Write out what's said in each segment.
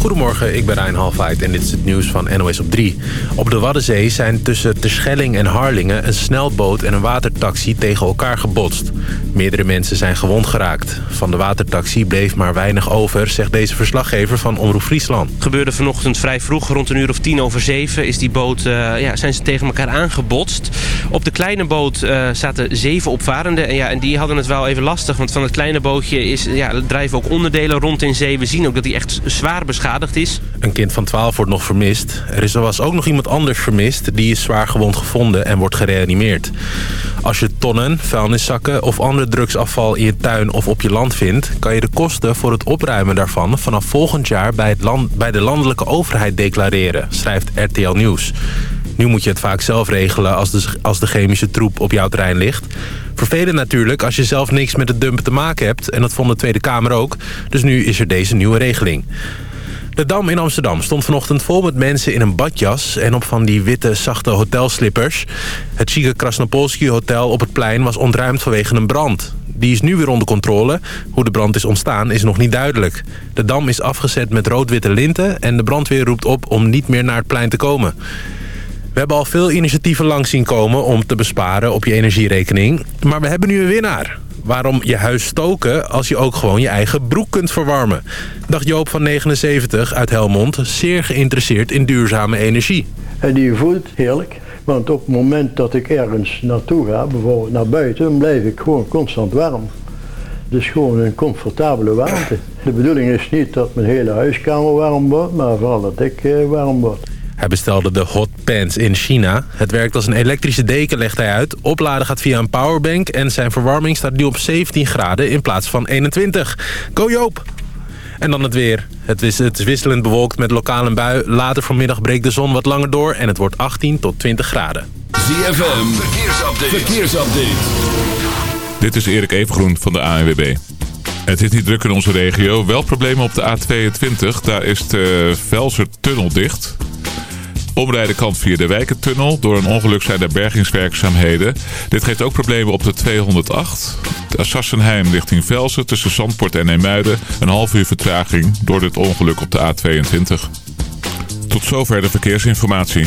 Goedemorgen, ik ben Rijn Halfheid en dit is het nieuws van NOS op 3. Op de Waddenzee zijn tussen Terschelling en Harlingen... een snelboot en een watertaxi tegen elkaar gebotst. Meerdere mensen zijn gewond geraakt. Van de watertaxi bleef maar weinig over, zegt deze verslaggever van Omroep Friesland. Het gebeurde vanochtend vrij vroeg, rond een uur of tien over zeven... Is die boot, uh, ja, zijn ze tegen elkaar aangebotst. Op de kleine boot uh, zaten zeven opvarenden en, ja, en die hadden het wel even lastig... want van het kleine bootje is, ja, drijven ook onderdelen rond in zee. We zien ook dat die echt zwaar beschadigd is. Een kind van 12 wordt nog vermist. Er is, was ook nog iemand anders vermist. Die is zwaar gewond gevonden en wordt gereanimeerd. Als je tonnen, vuilniszakken of ander drugsafval in je tuin of op je land vindt... kan je de kosten voor het opruimen daarvan vanaf volgend jaar bij, het land, bij de landelijke overheid declareren, schrijft RTL Nieuws. Nu moet je het vaak zelf regelen als de, als de chemische troep op jouw terrein ligt. Vervelend natuurlijk als je zelf niks met het dumpen te maken hebt. En dat vond de Tweede Kamer ook. Dus nu is er deze nieuwe regeling. De Dam in Amsterdam stond vanochtend vol met mensen in een badjas... en op van die witte, zachte hotelslippers. Het chique Krasnopolski Hotel op het plein was ontruimd vanwege een brand. Die is nu weer onder controle. Hoe de brand is ontstaan is nog niet duidelijk. De Dam is afgezet met rood-witte linten... en de brandweer roept op om niet meer naar het plein te komen. We hebben al veel initiatieven langs zien komen om te besparen op je energierekening. Maar we hebben nu een winnaar waarom je huis stoken als je ook gewoon je eigen broek kunt verwarmen. Dacht Joop van 79 uit Helmond, zeer geïnteresseerd in duurzame energie. En die voelt heerlijk. Want op het moment dat ik ergens naartoe ga, bijvoorbeeld naar buiten, blijf ik gewoon constant warm. Dus gewoon een comfortabele warmte. De bedoeling is niet dat mijn hele huiskamer warm wordt, maar vooral dat ik eh, warm word. Hij bestelde de Hot Pants in China. Het werkt als een elektrische deken, legt hij uit. Opladen gaat via een powerbank en zijn verwarming staat nu op 17 graden in plaats van 21. Go Joop! En dan het weer. Het is, het is wisselend bewolkt met lokale bui. Later vanmiddag breekt de zon wat langer door en het wordt 18 tot 20 graden. ZFM, verkeersupdate. verkeersupdate. Dit is Erik Evengroen van de ANWB. Het is niet druk in onze regio. Wel problemen op de A22. Daar is de Velser-tunnel dicht. Omrijden kan via de Wijkentunnel. Door een ongeluk zijn er bergingswerkzaamheden. Dit geeft ook problemen op de 208. De Sassenheim richting Velsen tussen Zandpoort en Eemuiden. Een half uur vertraging door dit ongeluk op de A22. Tot zover de verkeersinformatie.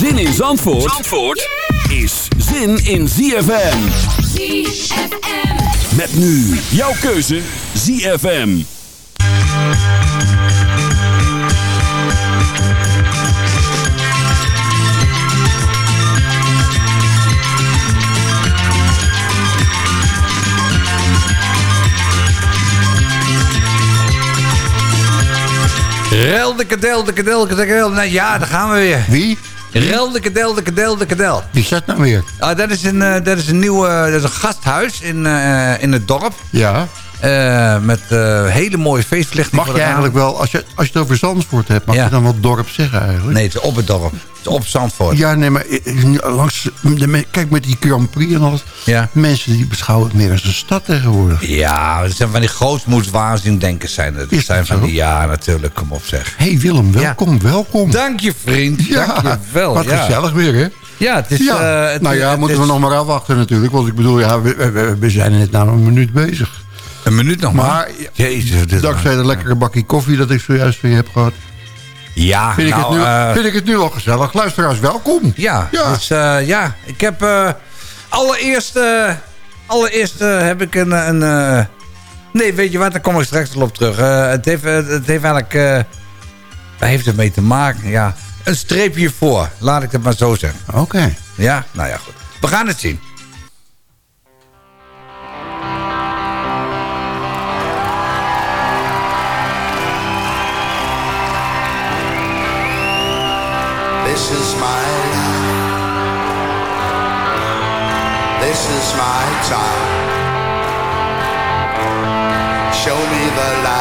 Zin in Zandvoort, Zandvoort is zin in ZFM. ZFM. Met nu jouw keuze ZFM. Rel de kadel, de kadel, de kadel. Nou ja, daar gaan we weer. Wie? Rel de kadel, de kadel, de kadel. Wie is dat nou weer? Ah, dat, is een, uh, dat is een nieuw uh, dat is een gasthuis in, uh, in het dorp. Ja. Uh, met uh, hele mooie feestverlichting. Mag je eigenlijk wel, als je, als je het over Zandvoort hebt, mag ja. je dan wel dorp zeggen eigenlijk? Nee, het is op het dorp. Het is op Zandvoort. Ja, nee, maar langs, de, kijk met die Grand Prix en alles. Ja. Mensen die beschouwen het meer als een stad tegenwoordig. Ja, het zijn van die grootmoedswaanzindenkers zijn het. Het zijn van die, ja, natuurlijk, kom op zeg. Hé hey Willem, welkom, ja. welkom. Dank je vriend, ja, dank je wel. Wat gezellig weer hè. Ja, het is... Ja. Uh, het, nou ja, het, moeten het we nog maar afwachten natuurlijk. Want ik bedoel, ja, we, we, we zijn net na een minuut bezig. Een minuut nog maar. Maar Jezus, dit dankzij de lekkere bakje koffie dat ik zojuist van je heb gehad. Ja, vind, nou, ik, het nu, uh, vind ik het nu al gezellig. Luisteraars, welkom. Ja, ja. Dus, uh, ja ik heb... Uh, allereerst, allereerst heb ik een... een nee, weet je wat, daar kom ik straks wel op terug. het, heeft, het heeft eigenlijk... waar heeft het mee te maken? Ja, een streepje voor. Laat ik het maar zo zeggen. Oké. Okay. Ja, nou ja, goed. We gaan het zien. This is my time. Show me the light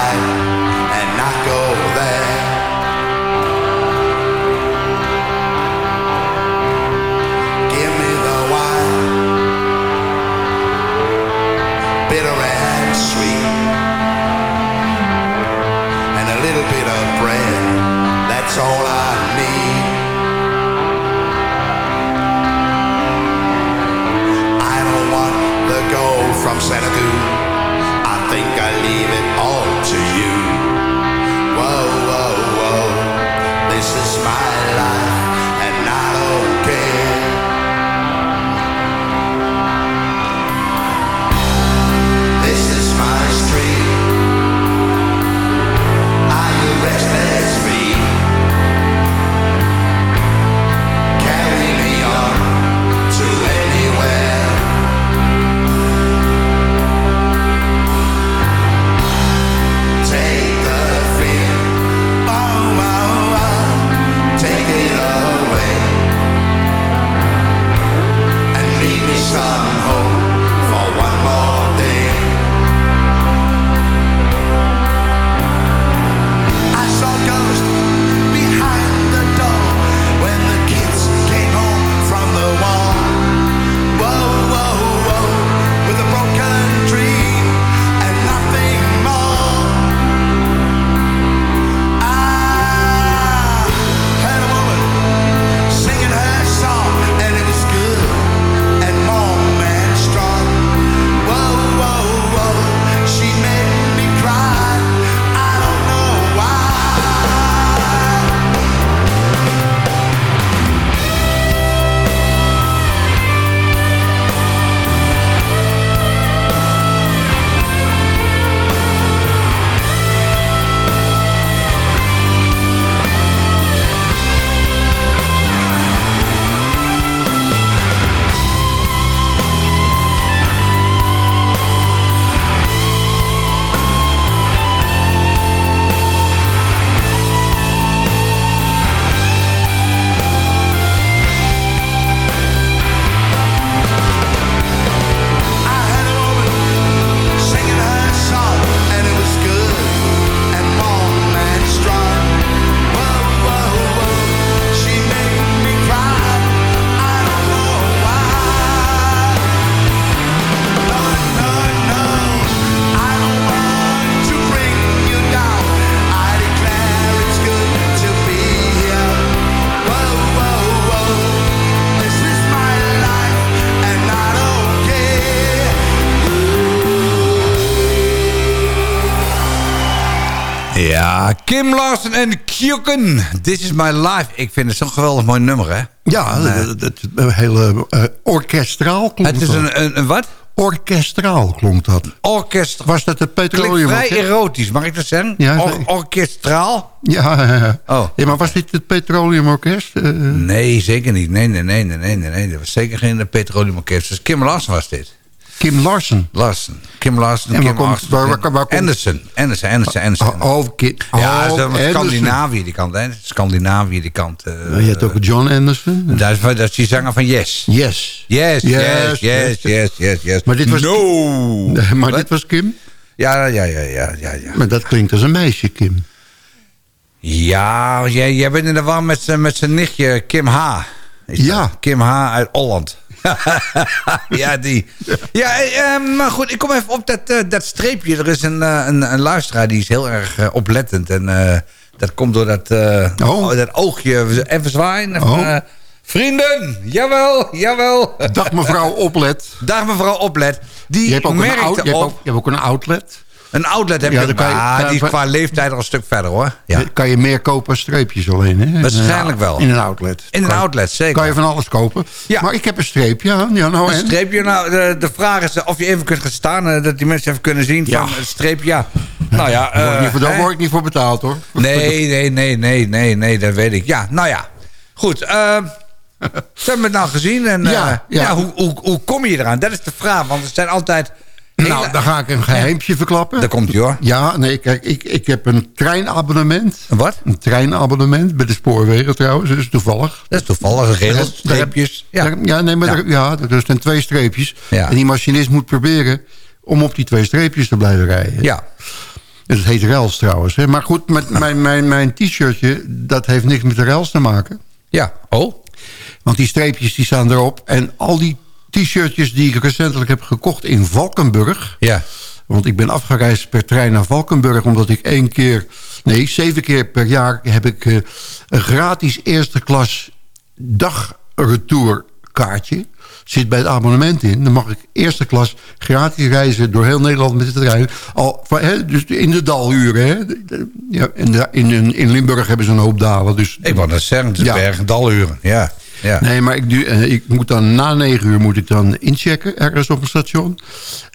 Kim Larsen en Kjukken. This is my life. Ik vind het zo'n geweldig mooi nummer, hè? Ja, En, eh, dat, dat hele eh, orkestraal klonk het is een, een, een wat? Orkestraal klonk dat. Orkest. Was dat het Klinkt petroleum? vrij erotisch, mag ik dat zeggen? Ja, Or- orkestraal? Ja, ja, ja. Oh. ja, maar was dit het petroleumorkest? Eh, Nee, zeker niet. Nee, nee, nee, nee, nee, nee. nee. Dat was zeker geen petroleumorkest. Dus Kim Larsen was dit. Kim Larsen. Larsen. Kim Larsen, En Kim Larsen. waar- waar- waar komt- Anderson. Anderson, Anderson, Anderson. Oh, oh, Kim. ja, oh. Scandinavië die kant, hè. Scandinavië die kant. Oh, je hebt ook John Anderson. dat, is, dat is die zanger van Yes. Yes. Yes, yes, yes, yes, yes, yes. Maar dit was- No! Nee, maar dit was Kim? Ja, ja, ja, ja, ja, ja. Maar dat klinkt als een meisje, Kim. Ja, jij, jij bent in de war met, zijn nichtje Kim H. Dat? Ja. Kim H. uit Holland. ja, die. Ja, eh, eh, maar goed, ik kom even op dat, eh, dat streepje. Er is een, eh, een, een luisteraar die is heel erg oplettend. En dat komt door dat, eh, Oh. dat oogje. Even zwaaien. Even, Oh. vrienden, jawel, jawel. Dag mevrouw Oplet. Dag mevrouw Oplet. Die Je hebt ook, een, merkte out, je hebt ook, je hebt ook een outlet. Een outlet heb Ja, je, maar je- die is qua leeftijd al een stuk verder hoor. Ja. Kan je meer kopen als streepjes alleen. Hè? Waarschijnlijk wel. In een outlet. In een outlet, zeker. Kan je van alles kopen. Ja. Maar ik heb een streepje. Ja, nou Een en? streepje, nou, de, de vraag is of je even kunt gaan staan, eh, dat die mensen even kunnen zien van een streepje, ja. Nou ja, Daar word ik niet voor- eh, Daar word ik niet voor betaald hoor. Nee, nee, nee, nee, nee, nee, dat weet ik. Ja, nou ja. Goed, eh ze hebben het nou gezien en Ja, ja, ja. hoe, hoe, hoe kom je eraan? Dat is de vraag, want er zijn altijd... Nou, dan ga ik een geheimpje verklappen. Daar komt hij hoor. Ja, nee, kijk, ik, ik heb een treinabonnement. Een Wat? Een treinabonnement bij de spoorwegen trouwens, dus toevallig. Dat is toevallig, regels, streepjes. Ja. daar- ja, nee, maar Ja. daar- ja, er zijn twee streepjes. Ja. En die machinist moet proberen om op die twee streepjes te blijven rijden. ja. Het heet Rels trouwens. Hè. Maar goed, met mijn, mijn, mijn t-shirtje, dat heeft niks met de Rels te maken. Ja, oh. Want die streepjes die staan erop. En al die t-shirtjes die ik recentelijk heb gekocht in Valkenburg... Ja. Want ik ben afgereisd per trein naar Valkenburg... omdat ik één keer, nee, zeven keer per jaar... heb ik eh, een gratis eerste klas dagretourkaartje. Zit bij het abonnement in. Dan mag ik eerste klas gratis reizen door heel Nederland met de trein. Al, dus in de daluren. Hè. Ja, en in, in, in Limburg hebben ze een hoop dalen. Dus, Ik wou net zeggen, het is Ja. bergen daluren. Ja. Ja. Nee, maar ik, eh, ik moet dan na negen uur moet ik dan inchecken ergens op een station.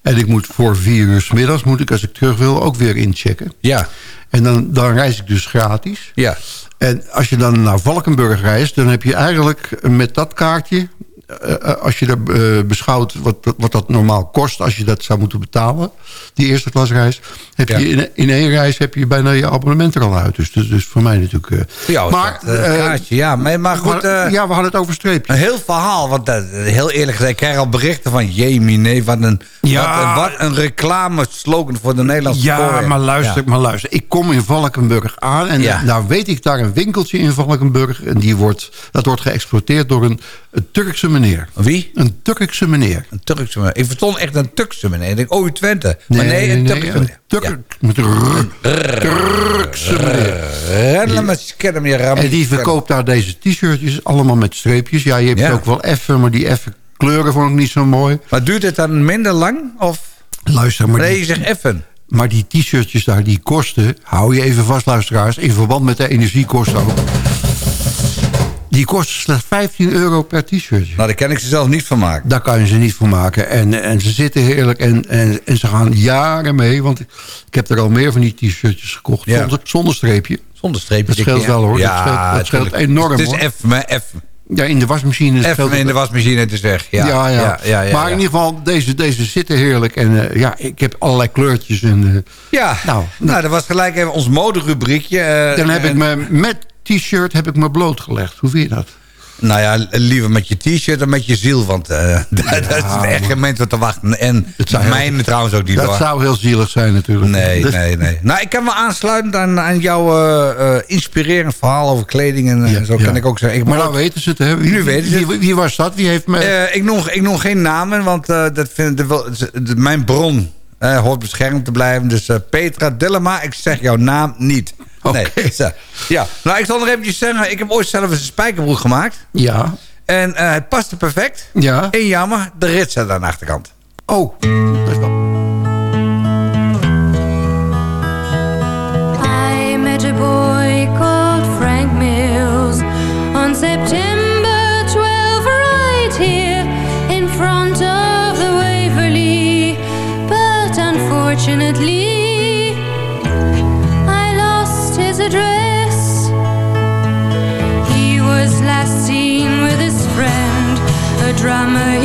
En ik moet voor vier uur 's middags moet ik als ik terug wil ook weer inchecken. Ja. En dan, dan reis ik dus gratis. Ja. En als je dan naar Valkenburg reist... dan heb je eigenlijk met dat kaartje... eh, eh, als je er eh, beschouwt wat, wat dat normaal kost... als je dat zou moeten betalen, die eerste klasreis... heb Ja. je in, in één reis heb je bijna je abonnement er al uit. Dus, dus, dus voor mij natuurlijk... jou is maar, dat, kaartje, ja. Maar, maar goed, maar- ja, we hadden het over streepjes. een heel verhaal. Want heel eerlijk gezegd, ik krijg al berichten van... Jee, nee, wat een, Ja. wat, een- wat een reclame-slogan voor de Nederlandse Ja, maar luister, Ja. maar luister. Ik kom in Valkenburg aan en Ja. daar weet ik daar een winkeltje in Valkenburg. En die wordt, dat wordt geëxploiteerd door een, een Turkse meneer. Wie? Een Turkse meneer. Een Turkse meneer. Ik verstond echt een Turkse meneer. Ik denk, oh, Twente. Maar nee, een Turkse meneer. Turkse meneer. En die verkoopt daar deze t-shirtjes, allemaal met streepjes. Ja, je hebt ook wel effen, maar die effen kleuren vond ik niet zo mooi. Maar duurt het dan minder lang? Of? Luister, maar Nee, zegt effen. maar die t-shirtjes daar, die kosten... hou je even vast, luisteraars, in verband met de energiekosten ook... die kosten slechts 15 euro per t-shirtje. Nou, daar kan ik ze zelf niet van maken. Daar kan je ze niet voor maken. En, en ze zitten heerlijk en, en, en ze gaan jaren mee. Want ik heb er al meer van die t-shirtjes gekocht. Ja. Zonder, zonder streepje. Zonder streepje. Dat scheelt wel, hoor. Ja, Dat scheelt- dat scheelt enorm, Het is hoor. effen, maar effen. Ja, in de wasmachine. scheelt Effen het- in de wasmachine, het is weg. Ja, Ja, ja. ja, ja, ja, maar in ieder geval, deze, deze zitten heerlijk. En eh, ja, ik heb allerlei kleurtjes. En, eh, Ja, nou, Nou, dat was gelijk even ons moderubriekje. eh, dan heb ik me met t-shirt heb ik me blootgelegd. Hoe vind je dat? Nou ja, liever met je t-shirt dan met je ziel. Want eh daar is echt geen mens wat te wachten. En Het zou heel- mijne trouwens ook niet Dat zou heel zielig zijn natuurlijk. Nee, Dus- nee, nee. Nou, ik kan me aansluiten aan, aan jouw eh, eh, inspirerend verhaal over kleding. En, Ja, zo ja. kan ik ook zeggen. Ik Maar nou ook- weten ze het, hè? Wie, Nu weten ze. Wie, wie was dat? Wie heeft. Eh, ik, noem, ik noem geen namen, want dat vind, de, wel- de- de- mijn bron eh, hoort beschermd te blijven. Dus eh, Petra Dillema, ik zeg jouw naam niet. Nee, Oké. zo. ja. Nou, ik zal nog eventjes zeggen, ik heb ooit zelf eens een spijkerbroek gemaakt. Ja, En eh, het paste perfect. ja. En jammer, de rit zat aan de achterkant. Oh, dat is wel... unfortunately, I lost his address. He was last seen with his friend, a drummer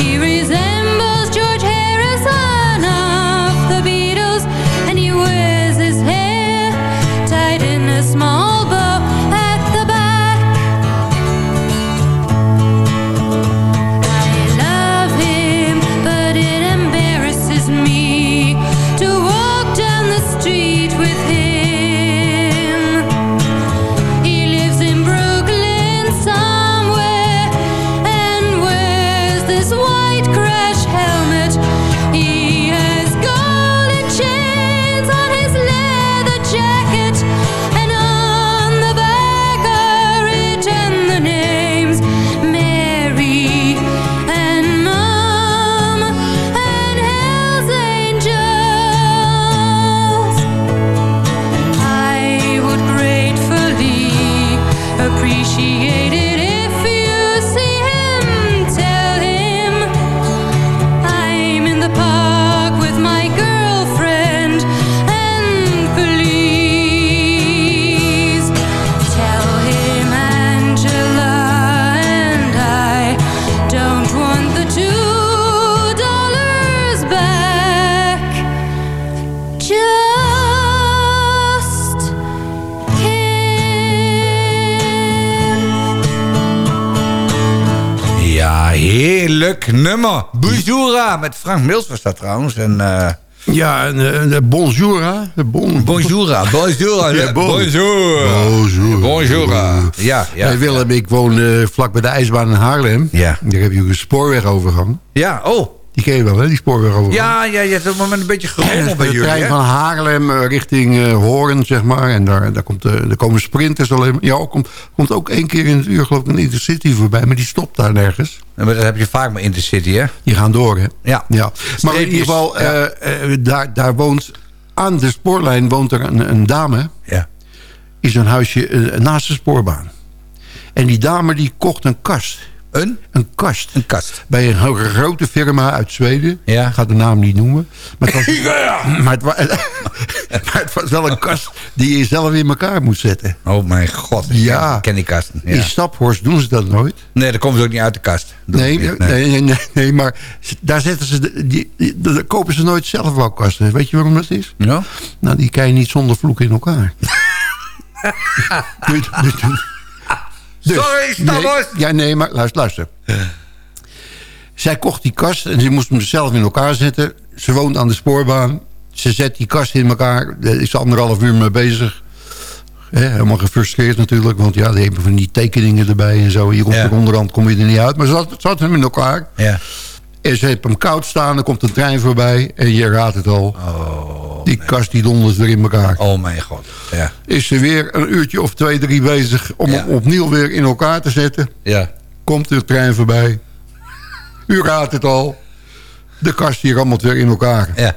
nummer. Bujura met Frank Mills was dat trouwens. En eh, Ja, en eh, de bonjour. De bon, Bonjour. Bonjour. Ja, bon. Bonjour. Bonjour. Bonjour. Ja, ja. Hey, Willem, ik woon eh, vlak bij de ijsbaan in Haarlem. Ja. Daar heb je ook een spoorwegovergang. Ja, oh. Die ken je wel, hè, die spoorwegovergang. Ja, ja, je hebt op het moment een beetje gerommeld bij de jullie, trein hè? van Haarlem eh, richting eh, Hoorn, zeg maar. En daar, daar, komt, daar komen sprinters alleen. Ja, ook komt, komt ook één keer in het uur geloof ik een Intercity voorbij. Maar die stopt daar nergens. Ja, Maar dat heb je vaak met Intercity, hè? Die gaan door, hè? Ja. ja. Maar in ieder geval, ja. daar, daar woont... Aan de spoorlijn woont er een, een dame. Ja. Is een huisje naast de spoorbaan. En die dame die kocht een kast. Een? Een kast. Een kast. Bij een grote firma uit Zweden. Ja. Ik ga de naam niet noemen. Maar het, was, maar, het wa- maar het was wel een kast die je zelf in elkaar moet zetten. Oh mijn god. Ja. ken- Ik ken die kasten. Ja. In Staphorst doen ze dat nooit. Nee, dan komen ze ook niet uit de kast. Nee, niet, nee, nee, nee, nee, maar daar zetten ze de, die, die- daar kopen ze nooit zelf wel kasten. Weet je waarom dat is? Ja? Nou, die kan je niet zonder vloek in elkaar. Dus- Sorry, Staphorst. Nee, ja, nee, maar luister, luister. Zij kocht die kast en ze moest hem zelf in elkaar zetten. Ze woont aan de spoorbaan. Ze zet die kast in elkaar. Daar is anderhalf uur mee bezig. Helemaal gefrustreerd natuurlijk. Want ja, die hebben van die tekeningen erbij en zo. Je komt Ja. er onderhand kom je er niet uit. Maar ze had, ze had hem in elkaar. Ja. En ze heeft hem koud staan. Er komt een trein voorbij. En je raadt het al. die kast die dondert weer in elkaar. Oh mijn god. Ja. Is ze weer een uurtje of twee, drie bezig... om Ja. hem opnieuw weer in elkaar te zetten. Ja. Komt de trein voorbij. U raadt het al. De kast die rammelt weer in elkaar. Ja.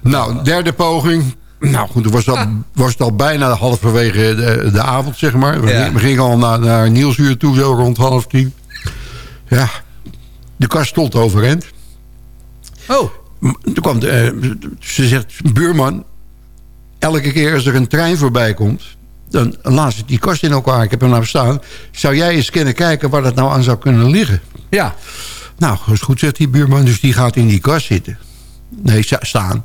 Nou, derde poging. Nou goed, toen was, dat, was het al bijna halverwege de, de avond, zeg maar. We, Ja. gingen- we gingen al naar, naar Nielsuur toe, zo rond half tien. Ja, de kast stond overeind. Oh. Toen kwam de, eh, ze zegt, buurman, elke keer als er een trein voorbij komt... dan laat ze die kast in elkaar. Ik heb hem nou staan. Zou jij eens kunnen kijken waar dat nou aan zou kunnen liggen? Ja. Nou, is goed, zegt die buurman. Dus die gaat in die kast zitten. Nee, sta- staan.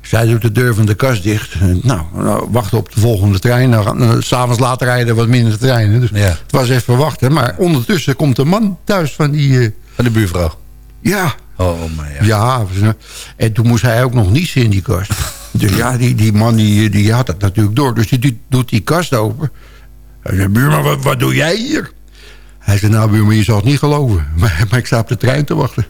Zij doet de deur van de kast dicht. Nou, nou, wachten op de volgende trein. Nou, nou, S'avonds later rijden wat minder treinen. Dus Ja. het was even wachten. Maar ondertussen komt de man thuis van die... eh, Van de buurvrouw. ja, Oh mijn ja. ja. En toen moest hij ook nog niezen in die kast. Dus ja, die, die man die, die had dat natuurlijk door. Dus die doet- doet die kast open. Hij zei, buurman, wat, wat doe jij hier? Hij zei, nou buurman, je zal het niet geloven. Maar, maar ik sta op de trein te wachten.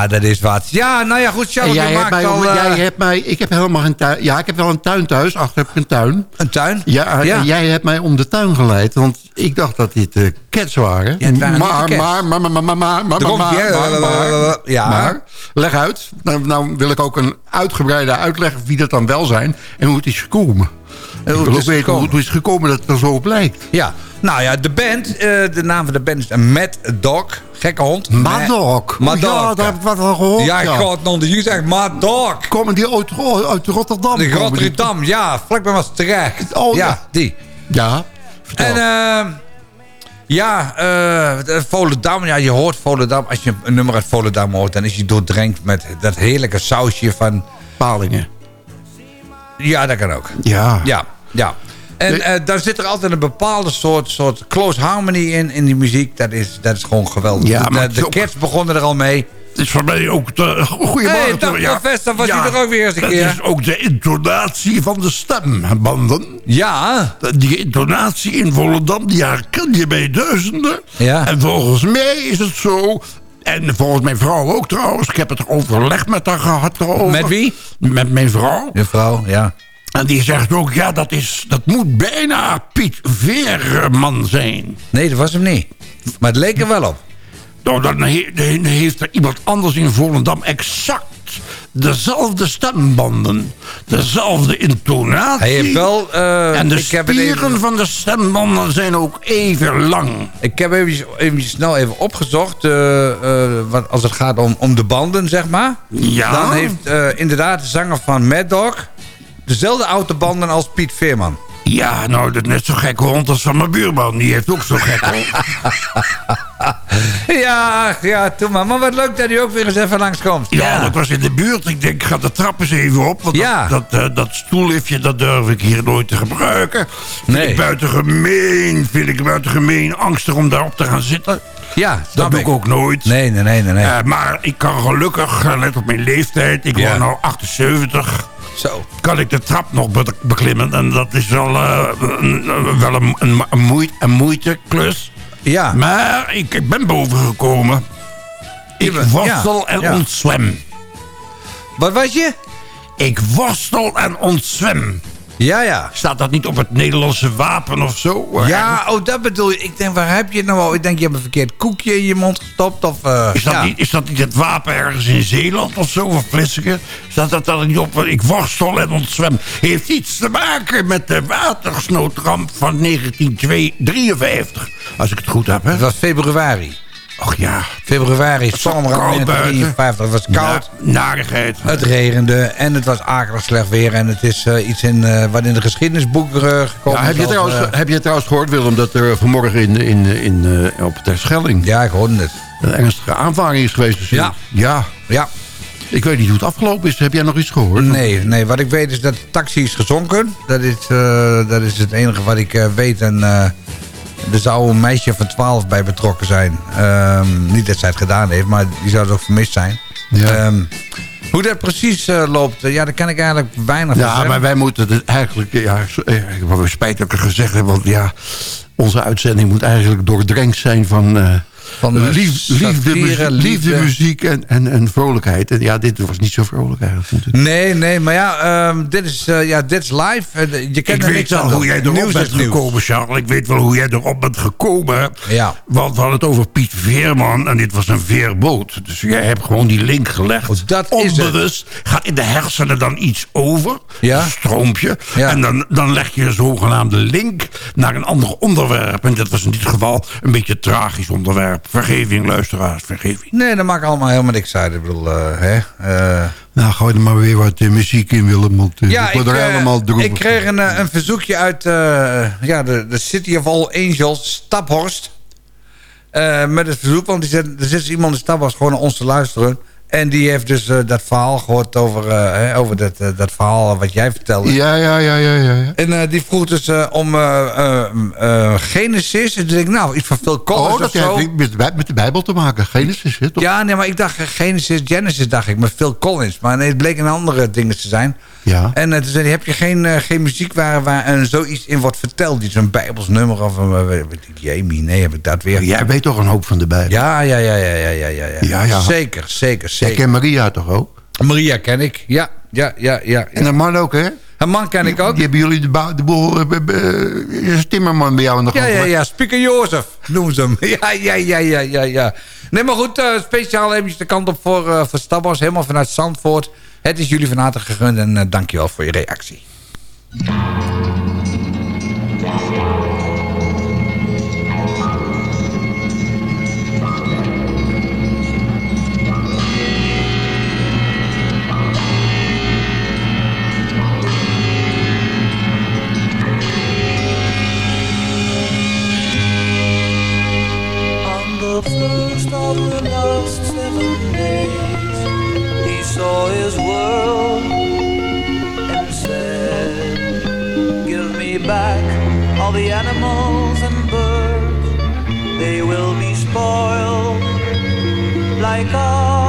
Ja, dat is wat. Ja, nou ja, goed, En Charlotte, jij hebt mij, al... eh, jij hebt mij, ik heb helemaal geen tuin. Ja, ik heb wel een tuin thuis. Achter heb ik een tuin. Een tuin? Ja, Ja. en jij hebt mij om de tuin geleid. Want ik dacht dat dit eh cats waren. Ja, waren maar, cats. maar, maar, maar, maar, maar, maar, maar, maar, die, hè? maar, maar, Ja. maar, leg uit. Nou, nou wil ik ook een uitgebreide uitleg wie dat dan wel zijn. En hoe het is gekomen. hoe ik het is weten hoe gekomen. het is gekomen dat het er zo op lijkt. Ja, nou ja, de band, eh, de naam van de band is Mad Dog. Gekke hond. Madok. Mad Dog. Ja, daar heb ik wat van gehoord. Ja, ik het nog de je zegt Mad Dog. Komen die uit, uit Rotterdam? De? Rotterdam, ja, vlakbij Maastricht. Oh, ja. ja. die. Ja, vertel. En eh, ja, de Volendam, ja, je hoort Volendam. Als je een nummer uit Volendam hoort, dan is hij doordrenkt met dat heerlijke sausje van... Palingen. Ja, dat kan ook. Ja. Ja, ja. En eh, daar zit er altijd een bepaalde soort, soort close harmony in, in die muziek. Dat is, dat is gewoon geweldig. Ja, de het de Cats begonnen er al mee. Het is voor mij ook de... Goedemorgen. Hey, dag, professor, was je er ook weer eens een dat keer? is ook de intonatie van de stembanden. Ja, Die intonatie in Volendam, die herken je bij duizenden. Ja. En volgens mij is het zo... En volgens mijn vrouw ook trouwens. Ik heb het overleg met haar gehad erover. Met wie? Met mijn vrouw. je vrouw, ja. En die zegt ook, ja, dat, is, dat moet bijna Piet Veerman zijn. Nee, dat was hem niet. Maar het leek er wel op. Nou, dan he- dan heeft er iemand anders in Volendam exact dezelfde stembanden. Dezelfde intonatie. Hij heeft wel... eh, en de ik spieren even- van de stembanden zijn ook even lang. Ik heb even, even snel even opgezocht. eh, eh, wat, als het gaat om, om de banden, zeg maar. Ja. Dan heeft inderdaad de zanger van Mad Dog... dezelfde autobanden als Piet Veerman. Ja, nou, dat is net zo gek hond als van mijn buurman. Die heeft ook zo'n gek hond. Ja, ja, toen maar. Maar wat leuk dat u ook weer eens even langskomt. Ja, dat was in de buurt. Ik denk, ik ga de trap eens even op. Want Ja. dat, dat, eh, dat stoelliftje, dat durf ik hier nooit te gebruiken. Vind Nee. ik buitengemeen. Vind ik buitengemeen angstig om daarop te gaan zitten. Ja, Dat doe ik ook nooit. Nee, nee, nee, nee. nee. Eh, maar ik kan gelukkig, eh, let op mijn leeftijd, ik Ja. word nou 78, Zo. kan ik de trap nog be- beklimmen. En dat is wel, eh, een, wel een, een, een, moeite, een moeiteklus. Ja. Maar ik, ik ben boven gekomen. Ik worstel ja, en ja. ontzwem. Wat was je? Ik worstel en ontzwem. Ja, ja. Staat dat niet op het Nederlandse wapen of zo? Ja, oh, dat bedoel je. Ik denk, waar heb je het nou al? Ik denk, je hebt een verkeerd koekje in je mond gestopt. Of, eh, Is dat, ja. niet, is dat niet het wapen ergens in Zeeland of zo? Of Vlissingen? Staat dat dan niet op? Ik worstel en ontzwem. Heeft iets te maken met de watersnoodramp van 1953. Als ik het goed heb, hè? Het was februari. Och ja. Februari, buiten? 1953. Het was koud. Na- narigheid. Het regende en het was akelig slecht weer. En het is eh, iets in, eh, wat in de geschiedenisboeken eh, gekomen Ja, heb, je als, trouwens, heb je trouwens gehoord, Willem, dat er vanmorgen in, in, in, op Terschelling ja, ik hoorde het. een ernstige aanvaring is geweest? Dus, Ja. Ja. Ja, Ik weet niet hoe het afgelopen is. Heb jij nog iets gehoord? nee, nee, wat ik weet is dat de taxi is gezonken. Dat is, dat is het enige wat ik weet. En er zou een meisje van 12 bij betrokken zijn. Ehm, niet dat zij het gedaan heeft, maar die zou ook vermist zijn. Ja. Ehm, hoe dat precies eh, loopt, eh, ja, daar kan ik eigenlijk weinig van Ja, zeggen. maar wij moeten het eigenlijk... Ja, spijt dat ik het gezegd heb, want ja... Onze uitzending moet eigenlijk doordrenkt zijn van... eh, Van, eh, lief, liefde, satire, muziek, liefde, liefde. muziek en, en, en vrolijkheid. En ja, dit was niet zo vrolijk eigenlijk. natuurlijk. Nee, nee, maar ja, ehm, dit, is, eh, ja dit is live. Eh, Je Ik kent er weet wel hoe jij erop Nieuws bent gekomen, Charles. Ik weet wel hoe jij erop bent gekomen. Ja. Want we hadden het over Piet Veerman en dit was een veerboot. Dus jij hebt gewoon die link gelegd. Oh, dat is. Onbewust gaat in de hersenen dan iets over. Ja. Een stroompje. Ja. En dan, dan leg je een zogenaamde link naar een ander onderwerp. En dat was in dit geval een beetje een tragisch onderwerp. Vergeving, luisteraars, vergeving. Nee, dat maakt allemaal helemaal niks uit. Ik bedoel, eh, hè. eh, Nou, gooi er maar weer wat eh, muziek in, Willem. Want uh, ja, ik word er helemaal droevig ik kreeg een, een verzoekje uit eh, ja, de, de City of All Angels, Staphorst. Eh, met het verzoek, want die zit, er zit iemand in Staphorst gewoon naar ons te luisteren. En die heeft dus eh, dat verhaal gehoord over, eh, hè, over dat, eh, dat verhaal wat jij vertelde. Ja, ja, ja, ja, ja. En die vroeg dus om Genesis. En toen dacht ik, nou, iets van Phil Collins Oh, of dat zo. heeft met, de Bij- met de Bijbel te maken. Genesis, hè, toch? Ja, nee, maar ik dacht Genesis, Genesis dacht ik, met Phil Collins. Maar nee, het bleek een andere dingen te zijn. Ja. En eh, heb je geen, eh, geen muziek waar, waar eh, zoiets in wordt verteld? Iets een Bijbels nummer of een, eh, Jamie, nee, heb ik dat weer. Jij weet toch een hoop van de Bijbel? Ja, ja, ja, ja, ja, ja, ja. Ja, ja. Zeker, zeker, Zeker. ken Maria toch ook? Maria ken ik. Ja, ja, ja, ja. En een man ook, hè? Een man ken ik ook. Die hebben jullie de, de boel... eh, eh, eh, is timmerman bij jou in de Ja, gang. ja, ja. Speaker Jozef noemen ze hem. Ja, ja, ja, ja, ja, ja. Nee, maar goed. eh, speciaal eventjes de kant op voor, eh voor Stabos. Helemaal vanuit Zandvoort. Het is jullie van harte gegund. En eh, dankjewel voor je reactie. Back all the animals and birds. They will be spoiled like all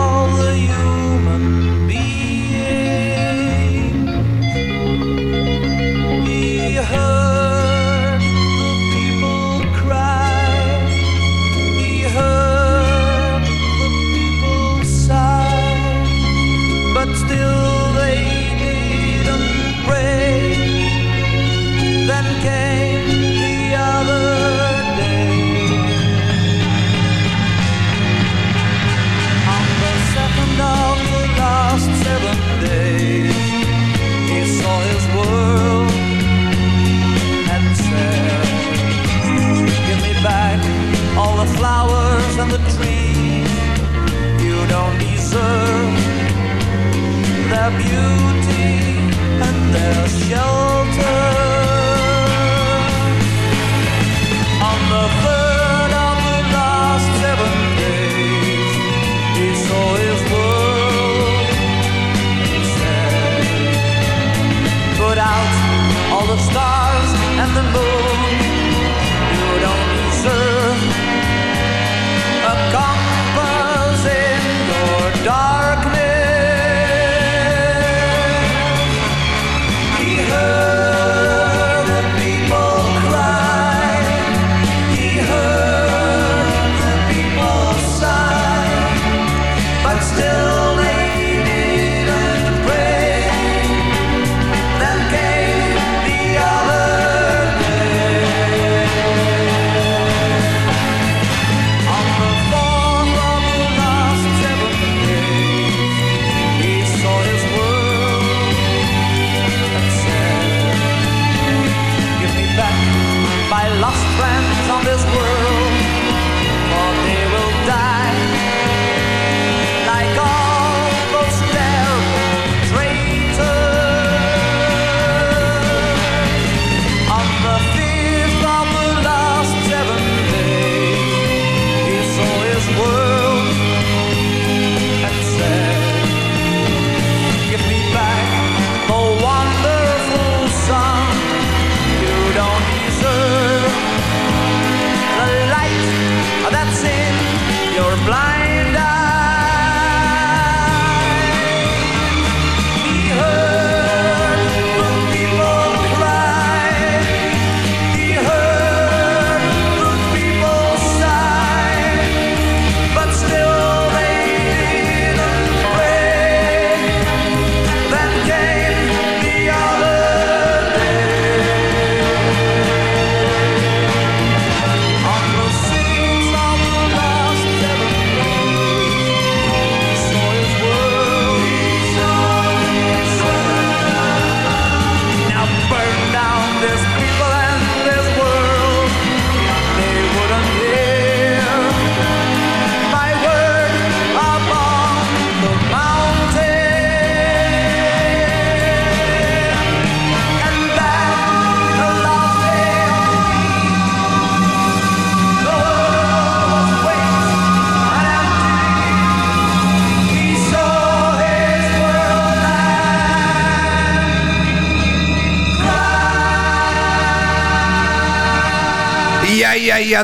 you.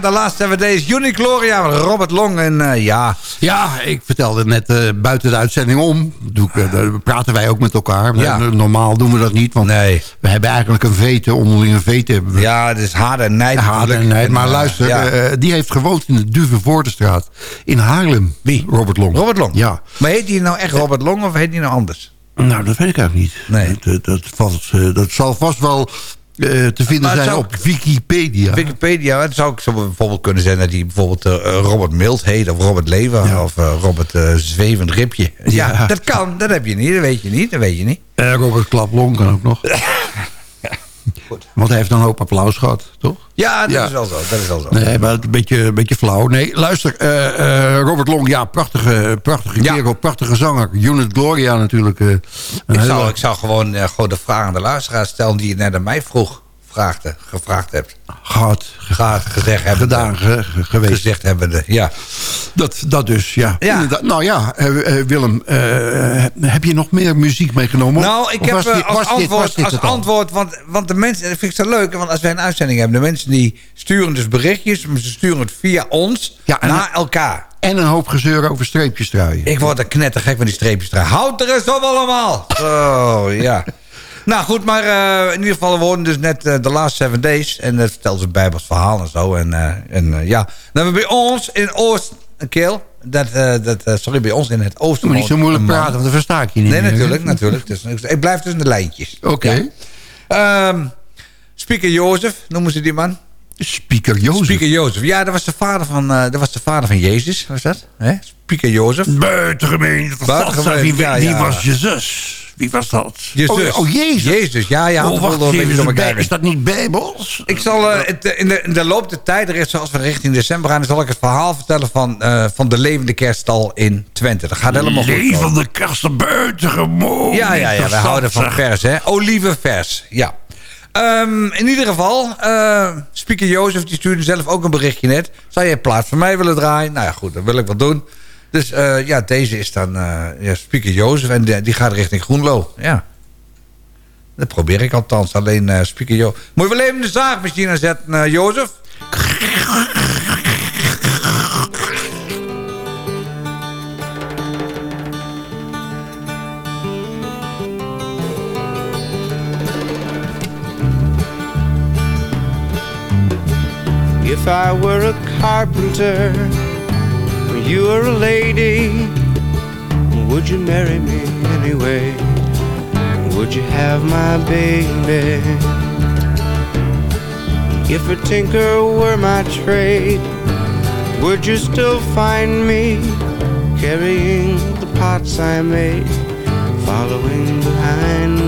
Ja, de laatste hebben we deze. Unicloria, Robert Long en eh, ja. Ja, ik vertelde net eh, buiten de uitzending om. Doe ik, eh, daar praten wij ook met elkaar. Ja. Normaal doen we dat niet, want Nee. we hebben eigenlijk een vete. Onderling een vete. Ja, het is haat en nijd. Haat en natuurlijk. nijd. Maar luister, ja. die heeft gewoond in de Duvenvoortestraat in Haarlem. Wie? Robert Long. Robert Long? Ja. Maar heet hij nou echt Robert Long of heet hij nou anders? Nou, dat weet ik eigenlijk niet. Nee. Dat, dat, valt, dat zal vast wel te vinden zijn zou- op Wikipedia. Wikipedia, het zou ook zo bijvoorbeeld kunnen zijn dat hij bijvoorbeeld eh, Robert Milt heet, of Robert Lever, Ja. of eh, Robert eh, Zwevend Ripje. Ja, Ja. dat kan, dat heb je niet, dat weet je niet, dat weet je niet. Eh, Robert Klaplong kan ook nog. Want hij heeft dan een hoop applaus gehad, toch? Ja, dat Ja. is wel zo, dat is wel zo. Nee, maar een beetje, een beetje flauw. Nee, luister, eh, eh, Robert Long, ja, prachtige, prachtige Ja. kerel, prachtige zanger. Unit Gloria natuurlijk. eh, Ik hele- zou, ik zou gewoon, gewoon de vraag aan de luisteraar stellen die je net aan mij vroeg, vraagde, gevraagd hebt. gehad, Graag gezegd hebben. gedaan ge- ge- geweest. Gezegd hebben, ja. Dat, dat dus, ja. Nou ja, eh, eh, Willem, eh, heb je nog meer muziek meegenomen? Nou, ik Of heb was eh, dit- als was dit- was antwoord, dit als antwoord want, want de mensen, dat vind ik zo leuk, want als wij een uitzending hebben, de mensen die sturen dus berichtjes, maar ze sturen het via ons Ja, en- naar elkaar. En een hoop gezeur over streepjes draaien. Ik word er knettergek van die streepjes draaien. Houd er eens op allemaal! Oh, ja. Nou goed, maar eh, in ieder geval, we hoorden dus net eh, The Last Seven Days. En dat vertelt ze Bijbels verhaal en zo. En, eh, en ja, dan hebben we bij ons in Oost... Keel. Dat, dat, sorry, bij ons in het oosten. Moet niet zo moeilijk praten, want dan versta ik je niet Nee, meer. natuurlijk, natuurlijk. Dus, ik blijf tussen de lijntjes. Oké. Ehm, Speaker Jozef, noemen ze die man? Speaker Jozef. Speaker Jozef. Ja, dat was de vader van, dat was de vader van Jezus, was dat? Hè? Speaker Jozef. Buitengemeen. Buitengemeen, ja, ja. was je zus? Wie was dat? Je oh, oh, Jezus. Jezus, ja, ja. Oh, wacht even, is, dat niet bijbels? Ik zal eh, het, eh, in, de, in de loop der tijd, er is zoals we richting december gaan... zal ik het verhaal vertellen van, eh, van de levende kerststal in Twente. Dat gaat helemaal goed. Levende kersten buitengewoon. Ja, ja, ja, wij houden van vers, hè. Olivenvers, ja. Ehm, in ieder geval, Speaker Jozef die stuurde zelf ook een berichtje net. Zou jij plaats voor mij willen draaien? Nou ja, goed, dat wil ik wel doen. Dus eh, ja, deze is dan eh ja, Jozef en die, gaat richting Groenlo. Ja. Dat probeer ik althans, alleen eh Speaker Jozef. Moet je wel even de zaagmachine aanzetten, eh Jozef? If I were a carpenter, you were a lady, would you marry me anyway? Would you have my baby? If a tinker were my trade, would you still find me carrying the pots I made, following behind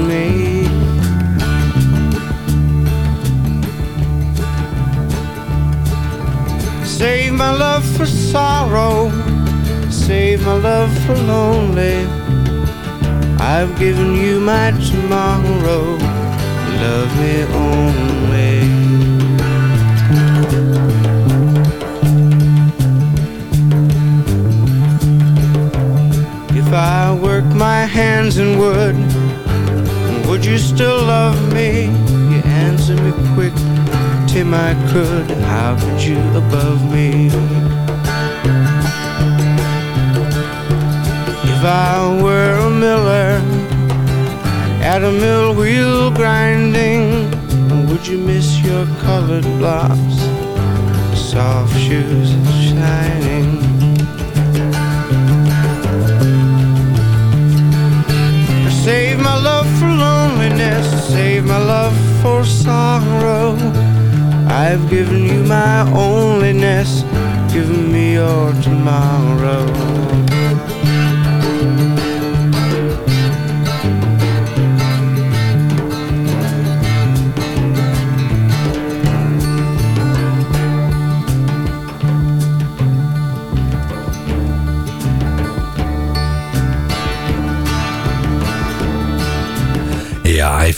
love for sorrow, save my love for lonely. I've given you my tomorrow, love me only. If I work my hands in wood, would you still love me? You answer me quick, Tim, I could. Could you above me? If I were a miller at a mill wheel grinding, would you miss your colored blocks, soft shoes shining? Save my love for loneliness, save my love for sorrow. I've given you my onlyness, given me your tomorrow.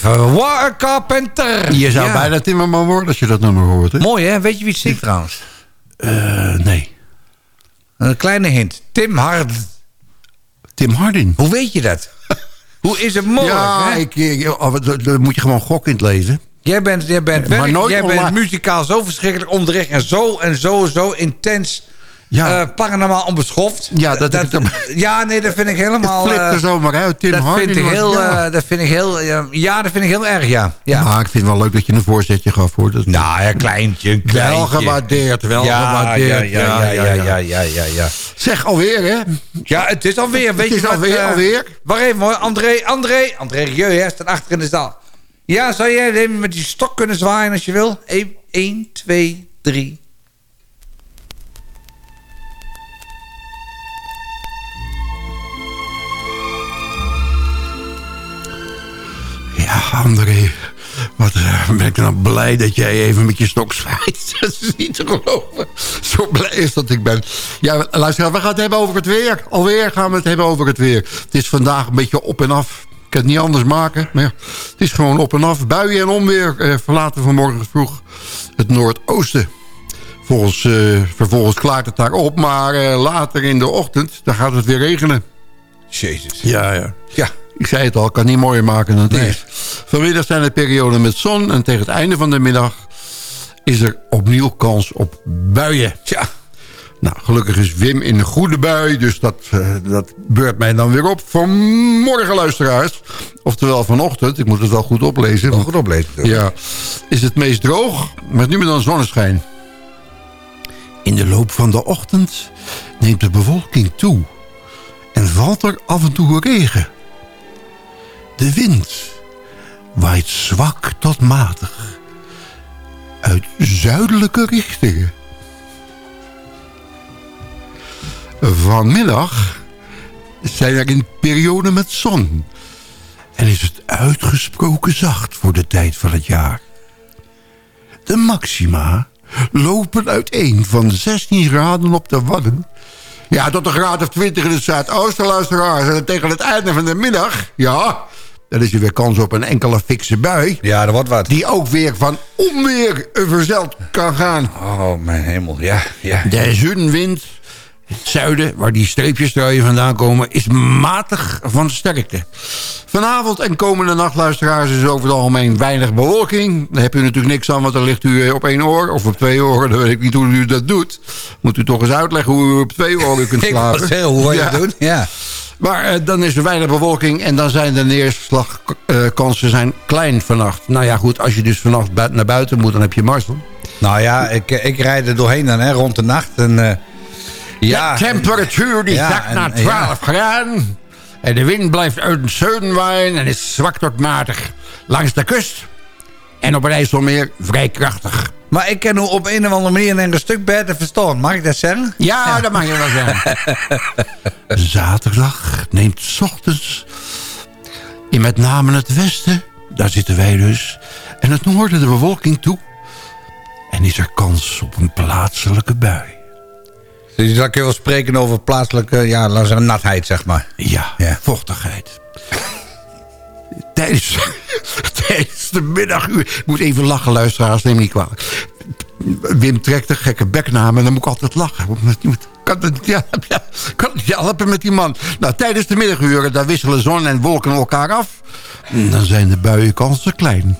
War Carpenter. Je zou Ja. bijna timmerman worden als je dat nummer hoort. Hè? Mooi, hè? Weet je wie het zingt trouwens? Eh, nee. Een kleine hint. Tim Hard. Tim Hardin. Hoe weet je dat? Hoe is het mogelijk, ja, hè? ik, ik, oh, dat- moet je gewoon gokken in het leven. Jij bent, jij bent, Maar werk- jij bent muzikaal zo verschrikkelijk onderricht en zo en zo, zo intens Ja. eh, paranormaal onbeschoft. Ja, dat- dat- ja, nee, dat vind ik helemaal... Het flipt er eh, zomaar uit. Tim dat Harding vind ik was- heel, ja. eh, dat vind ik heel, ja, ja, dat vind ik heel erg, ja. ja. Maar ik vind het wel leuk dat je een voorzetje gaf, hoor. Dat, Nou ja, kleintje, een kleintje. Wel gewaardeerd, wel ja, gewaardeerd. Ja, ja, ja, ja, ja, ja. Zeg alweer, hè? Ja, het is alweer. Weet Het is je alweer, eh, alweer. Wacht even hoor. André, André, André Rieu, hè, staat achter in de zaal. Ja, zou jij even met die stok kunnen zwaaien als je wil? 1, 2, 3. André. Wat eh, ben ik nou blij dat jij even met je stok zwaait. Dat is niet te geloven. Zo blij is dat ik ben. Ja, luister, we gaan het hebben over het weer. Alweer gaan we het hebben over het weer. Het is vandaag een beetje op en af. Ik kan het niet anders maken. Maar ja, het is gewoon op en af. Buien en onweer eh, verlaten vanmorgen vroeg het noordoosten. Volgens, eh, vervolgens klaart het daar op. Maar eh, later in de ochtend, dan gaat het weer regenen. Jezus. Ja, ja. Ja. Ik zei het al, ik kan het niet mooier maken dan het Nee. is. Vanmiddag zijn er perioden met zon. En tegen het einde van de middag is er opnieuw kans op buien. Tja. Nou, gelukkig is Wim in een goede bui. Dus dat, eh, dat beurt mij dan weer op. Vanmorgen, luisteraars. Oftewel vanochtend. Ik moet het wel goed oplezen. Wel goed oplezen. ja, is het meest droog, met nu meer dan zonneschijn. In de loop van de ochtend neemt de bewolking toe en valt er af en toe regen. De wind waait zwak tot matig uit zuidelijke richtingen. Vanmiddag zijn er in perioden met zon en is het uitgesproken zacht voor de tijd van het jaar. De maxima lopen uiteen van 16 graden op de Wadden... ja, tot een graad of 20 in het zuidoosten, luisteraars. En tegen het einde van de middag, ja... dan is er weer kans op een enkele fikse bui... Ja, er wordt wat. die ook weer van onweer verzeld kan gaan. Oh, mijn hemel. Ja, ja. De zuidenwind, het zuiden, waar die streepjes eruit vandaan komen... is matig van sterkte. Vanavond en komende nacht, luisteraars, is over het algemeen weinig bewolking. Daar heb u natuurlijk niks aan, want dan ligt u eh, op één oor of op twee oren. Dan weet ik niet hoe u dat doet. Moet u toch eens uitleggen hoe u op twee oren kunt Ik slapen. was heel hoe je Ja. doen. Ja. Maar eh, dan is er weinig bewolking en dan zijn de neerslagkansen zijn klein vannacht. Nou ja, goed, als je dus vannacht bui- naar buiten moet, dan heb je Marcel. Nou ja, ik, ik rijd er doorheen dan, hè, rond de nacht. En, eh, ja, de temperatuur die Ja, zakt en- naar ja. 12 graden. En de wind blijft uit het zuiden waaien en is zwak tot matig. Langs de kust en op IJsselmeer vrij krachtig. Maar ik kan nu op een of andere manier een stuk beter verstaan. Mag ik dat zeggen? Ja, dat mag je wel zeggen. Zaterdag neemt 's ochtends in met name het westen, daar zitten wij dus, en het noorden de bewolking toe. En is er kans op een plaatselijke bui. Dus dan kun je wel spreken over plaatselijke, ja, natheid, zeg maar. Ja, Ja. vochtigheid. Tijdens, de middaguur... Ik moet even lachen, luisteraars, neem niet kwalijk. Wim trekt een gekke beknaam en dan moet ik altijd lachen. Kan het ja, kan helpen met die man. Nou, tijdens de middaguren, daar wisselen zon en wolken elkaar af. Dan zijn de buienkansen klein.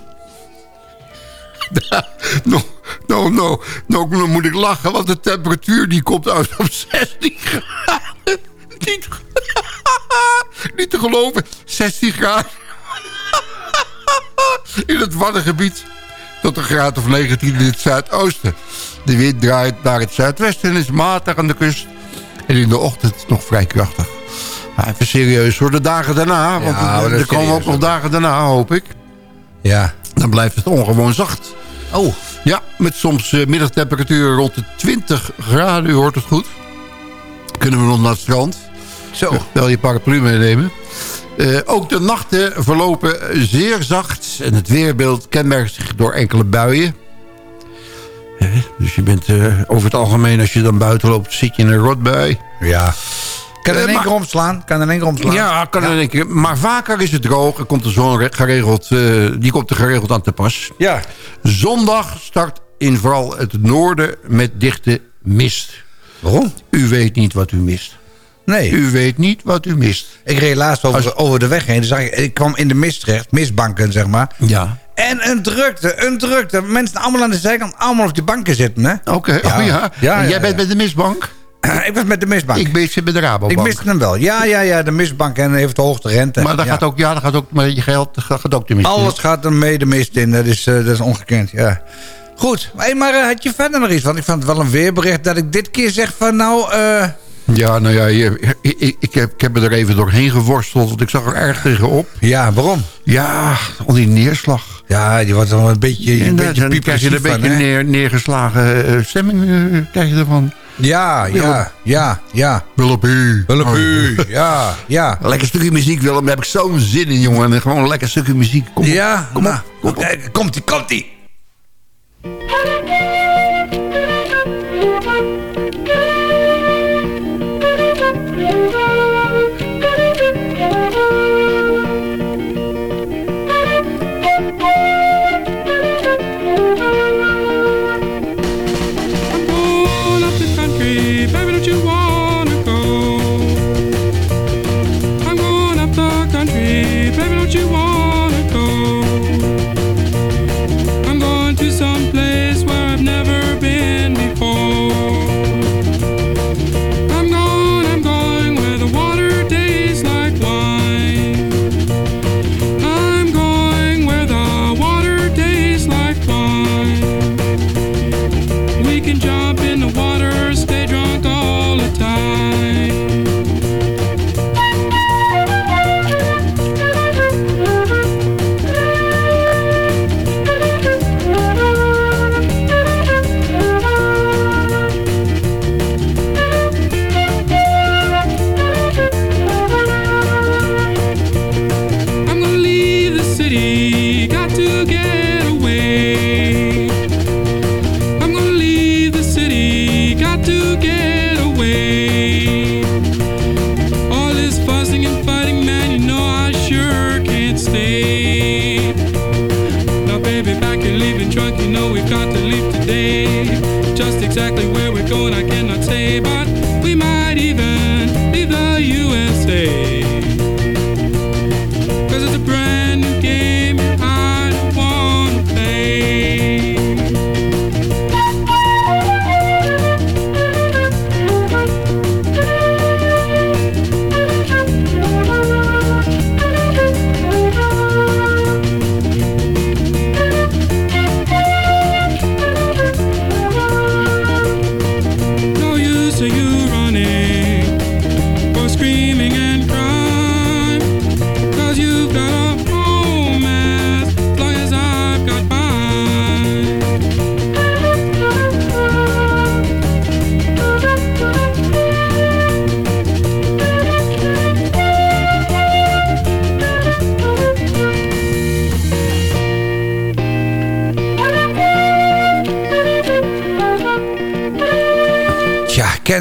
Nou, nou, nou, nou, nou moet ik lachen, want de temperatuur die komt uit op 16 graden. Niet, niet te geloven, 16 graden. In het Waddengebied tot een graad of 19 in het zuidoosten. De wind draait naar het zuidwesten en is matig aan de kust. En in de ochtend nog vrij krachtig. Maar even serieus voor de dagen daarna. Want Ja, er, komen ook nog dagen daarna, hoop ik. Ja. Dan blijft het ongewoon zacht. Oh. Ja, met soms middagtemperaturen rond de 20 graden. U hoort het goed. Kunnen we nog naar het strand. Zo. Wel je paraplu meenemen. Eh, ook de nachten verlopen zeer zacht. En het weerbeeld kenmerkt zich door enkele buien. Dus je bent eh, over het algemeen, als je dan buiten loopt, zit je in een rotbui. Ja. Kan er in Eh, één keer omslaan? Kan er in één keer omslaan? Ja, kan in één keer. Maar vaker is het droog en komt de zon re- geregeld, eh, die komt er geregeld aan te pas. Ja. Zondag start in vooral het noorden met dichte mist. Waarom? U weet niet wat u mist. Nee. U weet niet wat u mist. Ik reed laatst over, Als- over de weg heen. Dus ik, ik kwam in de mist terecht. Mistbanken, zeg maar. Ja. En een drukte, een drukte. Mensen allemaal aan de zijkant, allemaal op die banken zitten, hè? Oké, oh ja. Ja, En ja, jij bent ja. met de misbank? ik was met de misbank. Ik ben- zit bij de Rabobank. Ik miste hem wel. Ja, ja, ja, de misbank en heeft de hoogte rente. Maar dat ja. gaat ook, ja, dat gaat ook met je geld dat gaat ook de mist. in. Alles gaat er mee de mist in. Dat is, eh, dat is ongekend, ja. Goed, hey, maar eh, had je verder nog iets? Want ik vond het wel een weerbericht dat ik dit keer zeg van nou... eh, Ja, nou ja, je- ik, ik, heb, ik heb er even doorheen geworsteld, want ik zag er erg tegenop. Ja, waarom? Ja, al die neerslag. Ja, die wordt wel een beetje, een En beetje dan krijg je er een van, beetje neer, neergeslagen eh, stemming eh, krijg je ervan. Ja, ja, ja, ja. Willempie. Willempie, ja, ja. Een lekker stukje muziek, Willem. Daar heb ik zo'n zin in, jongen. En gewoon een lekker stukje muziek. Kom op. Ja, kom nou, op. Kom op. komt-ie, komt-ie.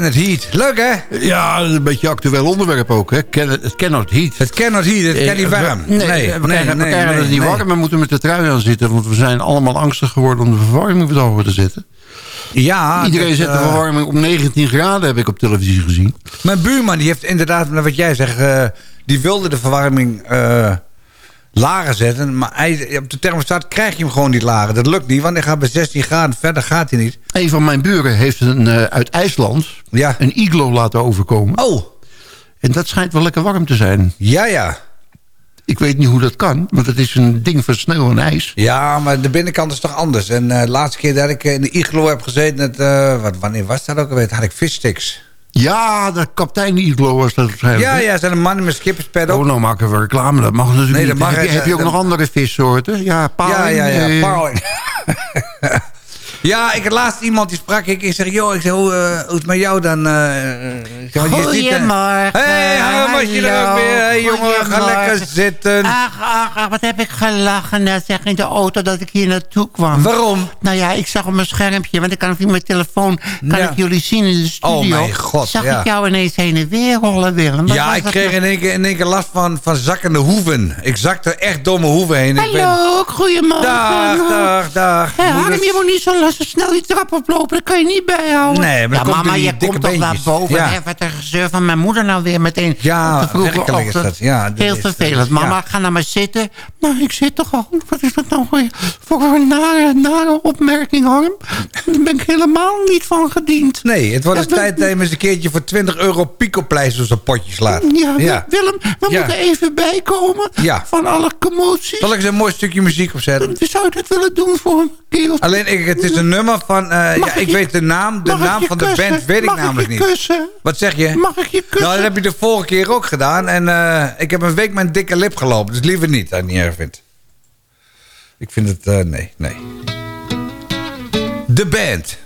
Kenneth Heat. Leuk, hè? Ja, een beetje actueel onderwerp ook. Hè. Ken, het cannot heat. Het Kenneth Heat, het kan niet warm. Nee, we krijgen, we krijgen het niet warm. We moeten met de trui aan zitten. Want we zijn allemaal angstig geworden om de verwarming over te zetten. Ja. Iedereen zet de eh, verwarming op 19 graden, heb ik op televisie gezien. Mijn buurman die heeft inderdaad, wat jij zegt, eh, die wilde de verwarming eh, lager zetten. Maar hij, op de thermostaat krijg je hem gewoon niet lager. Dat lukt niet, want hij gaat bij 16 graden. Verder gaat hij niet. Een van mijn buren heeft een, eh, uit IJsland Ja. een iglo laten overkomen. Oh, En dat schijnt wel lekker warm te zijn. ja, ja. Ik weet niet hoe dat kan, want het is een ding van sneeuw en ijs. Ja, maar de binnenkant is toch anders. En eh, de laatste keer dat ik in de iglo heb gezeten... Het, eh, wat, wanneer was dat ook alweer? Had ik vissticks. Ja, de kapitein iglo was dat waarschijnlijk. Ja, ja, zijn een man met skipperspet Oh, ook. nou maken we reclame. Dat mag natuurlijk Nee, dat niet. mag heb, je, heb je ook nog andere vissoorten? Ja, paling. Ja, ja, ja. eh, Pauw. Ja, ik had laatst iemand die sprak. Ik, ik zeg, joh, ik zeg, hoe, eh, hoe is het met jou dan? eh, Goedemorgen. Hey, hallo, was je er ook weer? Hey, jongen, ga lekker zitten. Ach, ach, ach, wat heb ik gelachen net zeg in de auto dat ik hier naartoe kwam. Waarom? Nou ja, ik zag op mijn schermpje, want ik kan via mijn telefoon kan Ja. ik jullie zien in de studio. Oh, mijn god, Zag ja. ik jou ineens heen en weer rollen, Willem. Wat Ja, ik kreeg nou? in één, keer, in één keer last van, van zakkende hoeven. Ik zakte echt mijn hoeven heen. Ik ben- Hallo, goedemorgen. Dag, dag, dag. Hé, Moeders- Harm, je moet niet zo zo snel die trap oplopen, dat kan je niet bijhouden. Nee, maar ja, mama, je dikke komt toch naar boven. Ja. Hè, wat een gezeur van mijn moeder nou weer meteen. Ja, werkelijk is dat. Ja, dat Heel vervelend. Mama, ja. ga nou maar zitten. Nou, ik zit toch al. Wat is dat nou weer voor een nare, nare opmerking, Harm? Daar ben ik helemaal niet van gediend. Nee, het wordt eens Ja, tijd dat je eens een keertje voor 20 euro picopleisters op potje slaat. Ja, Willem, we Ja. moeten even bijkomen Ja. van alle commoties. Zal ik eens een mooi stukje muziek opzetten? Zou je dat willen doen voor me, kerel? Alleen, ik, het is een nummer van... eh, ja, ik ik je- weet de naam, de ik naam van de band weet ik Mag ik namelijk je niet. kussen? Wat zeg je? Mag ik je kussen? Nou, dat heb je de vorige keer ook gedaan. En eh, ik heb een week mijn dikke lip gelopen. Dus liever niet, als je het niet erg vindt. Ik vind het... eh, nee, nee. De band.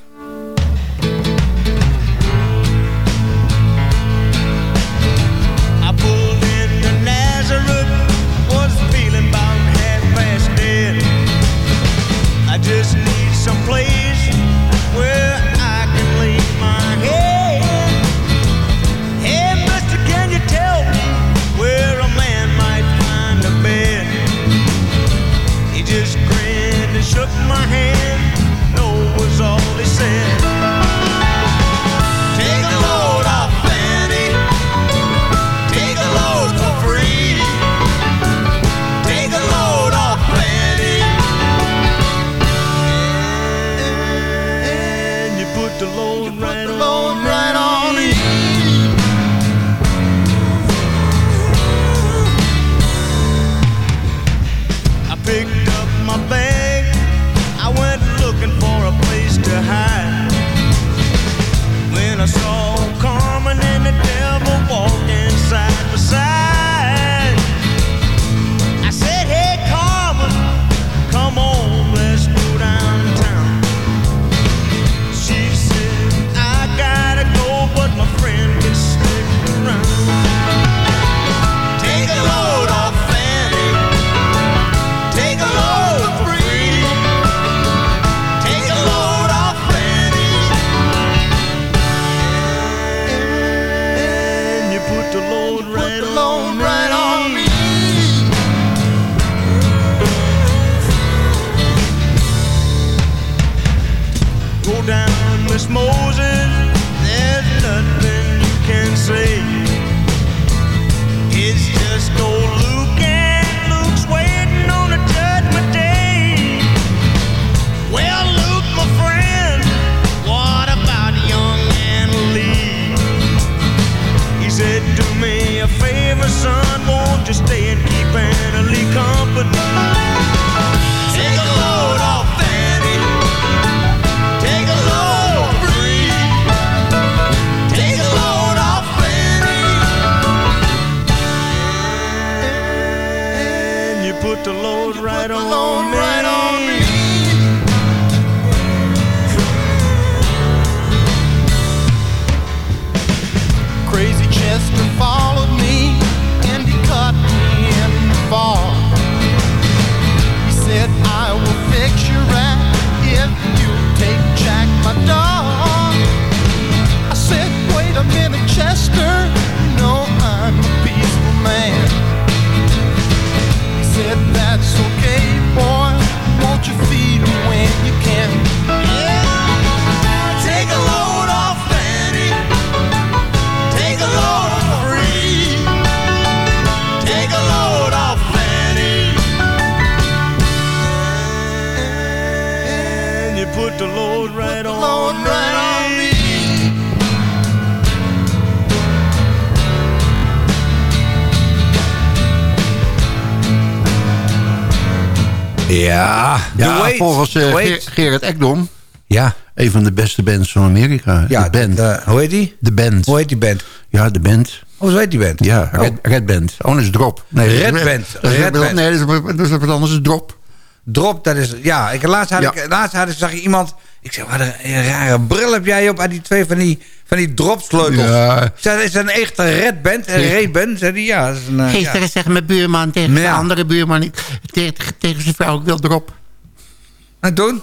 Ja, Ja, volgens eh, Wait. Ger- Gerrit Ekdom. Ja. Een van de beste bands van Amerika. Ja, de band. de- hoe heet die? De band. Hoe heet die band? Ja, de band. Oh, zo heet die band? Ja, Red, Red Band. Oh, dat is Drop. Nee, Red Band. Dat is, Red Band. Nee, dat is, dat is wat anders. Drop. Drop, dat is... Ja, ik, laatst, had Ja. ik, laatst had ik, zag ik iemand... Ik zeg, wat een, rare bril heb jij op aan die twee van die, van die dropsleutels. Ja. Zei, is dat een echte Red Band? Een Red Band? Zei die, ja. Is een, eh, ja. Gisteren zegt mijn buurman tegen Ja. zijn andere buurman... ik- tegen, tegen zijn vrouw, ik wil erop. En toen?